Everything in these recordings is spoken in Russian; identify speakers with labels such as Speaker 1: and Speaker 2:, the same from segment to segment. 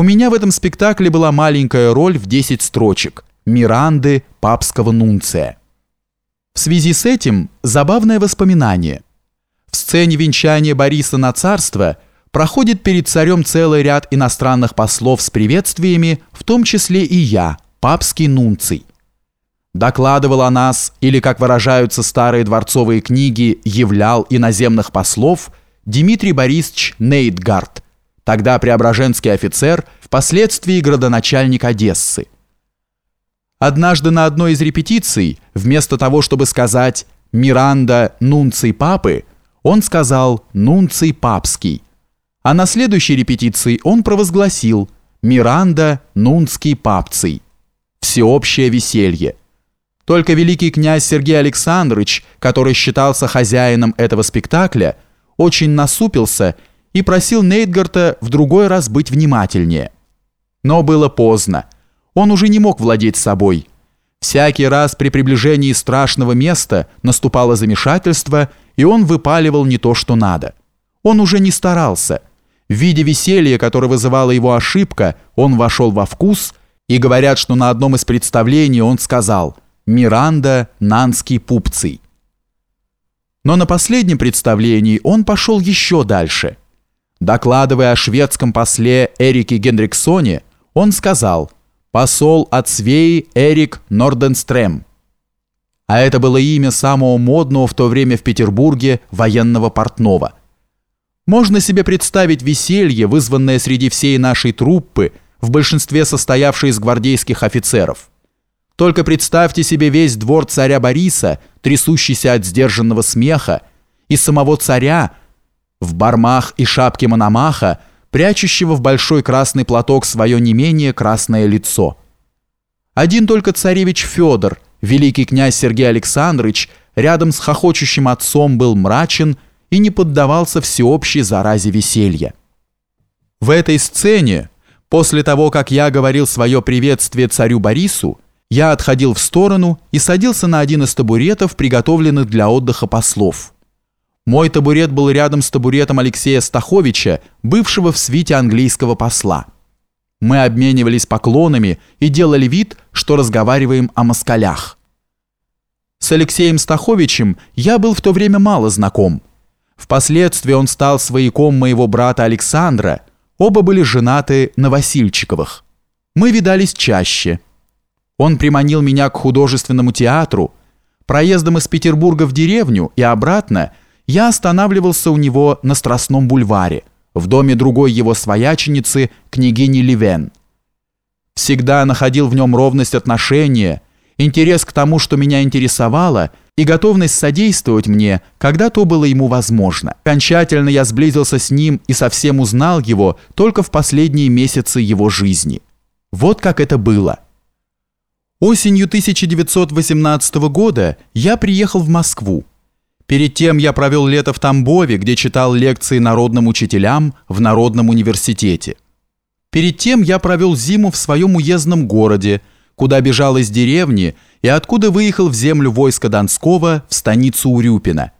Speaker 1: У меня в этом спектакле была маленькая роль в 10 строчек Миранды папского нунция. В связи с этим забавное воспоминание. В сцене венчания Бориса на царство проходит перед царем целый ряд иностранных послов с приветствиями, в том числе и я, папский нунций. Докладывал о нас, или, как выражаются старые дворцовые книги, являл иноземных послов Дмитрий Борисович Нейтгард – тогда преображенский офицер, впоследствии градоначальник Одессы. Однажды на одной из репетиций, вместо того, чтобы сказать «Миранда, нунций папы», он сказал «Нунций папский». А на следующей репетиции он провозгласил «Миранда, нунский папций». Всеобщее веселье. Только великий князь Сергей Александрович, который считался хозяином этого спектакля, очень насупился и просил Нейтгарта в другой раз быть внимательнее. Но было поздно. Он уже не мог владеть собой. Всякий раз при приближении страшного места наступало замешательство, и он выпаливал не то, что надо. Он уже не старался. В виде веселья, которое вызывала его ошибка, он вошел во вкус, и говорят, что на одном из представлений он сказал «Миранда, Нанский пупций». Но на последнем представлении он пошел еще дальше – Докладывая о шведском после Эрике Генриксоне, он сказал «посол от Свеи Эрик Норденстрем». А это было имя самого модного в то время в Петербурге военного портного. Можно себе представить веселье, вызванное среди всей нашей труппы, в большинстве состоявшей из гвардейских офицеров. Только представьте себе весь двор царя Бориса, трясущийся от сдержанного смеха, и самого царя, в бармах и шапке Мономаха, прячущего в большой красный платок свое не менее красное лицо. Один только царевич Федор, великий князь Сергей Александрович, рядом с хохочущим отцом был мрачен и не поддавался всеобщей заразе веселья. В этой сцене, после того, как я говорил свое приветствие царю Борису, я отходил в сторону и садился на один из табуретов, приготовленных для отдыха послов. Мой табурет был рядом с табуретом Алексея Стаховича, бывшего в свите английского посла. Мы обменивались поклонами и делали вид, что разговариваем о москалях. С Алексеем Стаховичем я был в то время мало знаком. Впоследствии он стал свояком моего брата Александра, оба были женаты на Васильчиковых. Мы видались чаще. Он приманил меня к художественному театру, проездом из Петербурга в деревню и обратно – я останавливался у него на Страстном бульваре, в доме другой его свояченицы, княгини Ливен. Всегда находил в нем ровность отношения, интерес к тому, что меня интересовало, и готовность содействовать мне, когда то было ему возможно. Окончательно я сблизился с ним и совсем узнал его только в последние месяцы его жизни. Вот как это было. Осенью 1918 года я приехал в Москву. Перед тем я провел лето в Тамбове, где читал лекции народным учителям в Народном университете. Перед тем я провел зиму в своем уездном городе, куда бежал из деревни и откуда выехал в землю войска Донского в станицу Урюпина.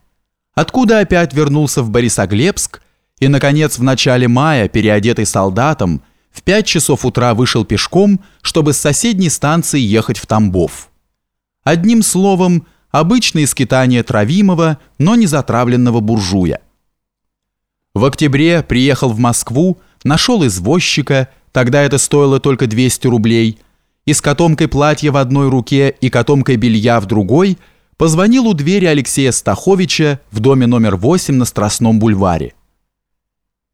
Speaker 1: Откуда опять вернулся в Борисоглебск и, наконец, в начале мая, переодетый солдатом, в 5 часов утра вышел пешком, чтобы с соседней станции ехать в Тамбов. Одним словом, обычные скитания травимого, но не затравленного буржуя. В октябре приехал в Москву, нашел извозчика, тогда это стоило только 200 рублей, и с котомкой платья в одной руке и котомкой белья в другой позвонил у двери Алексея Стаховича в доме номер 8 на Страстном бульваре.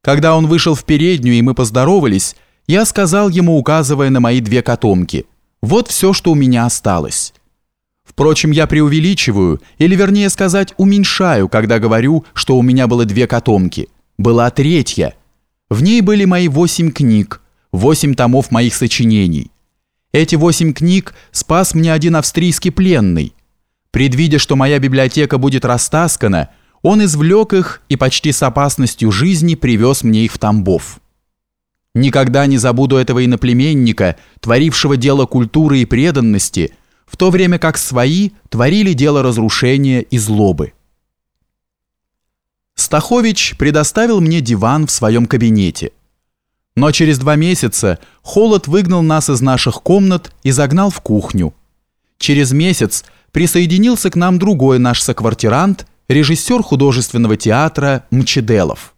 Speaker 1: Когда он вышел в переднюю и мы поздоровались, я сказал ему, указывая на мои две котомки, «Вот все, что у меня осталось». Впрочем, я преувеличиваю, или вернее сказать, уменьшаю, когда говорю, что у меня было две котомки. Была третья. В ней были мои восемь книг, восемь томов моих сочинений. Эти восемь книг спас мне один австрийский пленный. Предвидя, что моя библиотека будет растаскана, он извлек их и почти с опасностью жизни привез мне их в Тамбов. Никогда не забуду этого иноплеменника, творившего дело культуры и преданности – в то время как свои творили дело разрушения и злобы. Стахович предоставил мне диван в своем кабинете. Но через два месяца холод выгнал нас из наших комнат и загнал в кухню. Через месяц присоединился к нам другой наш соквартирант, режиссер художественного театра Мчеделов.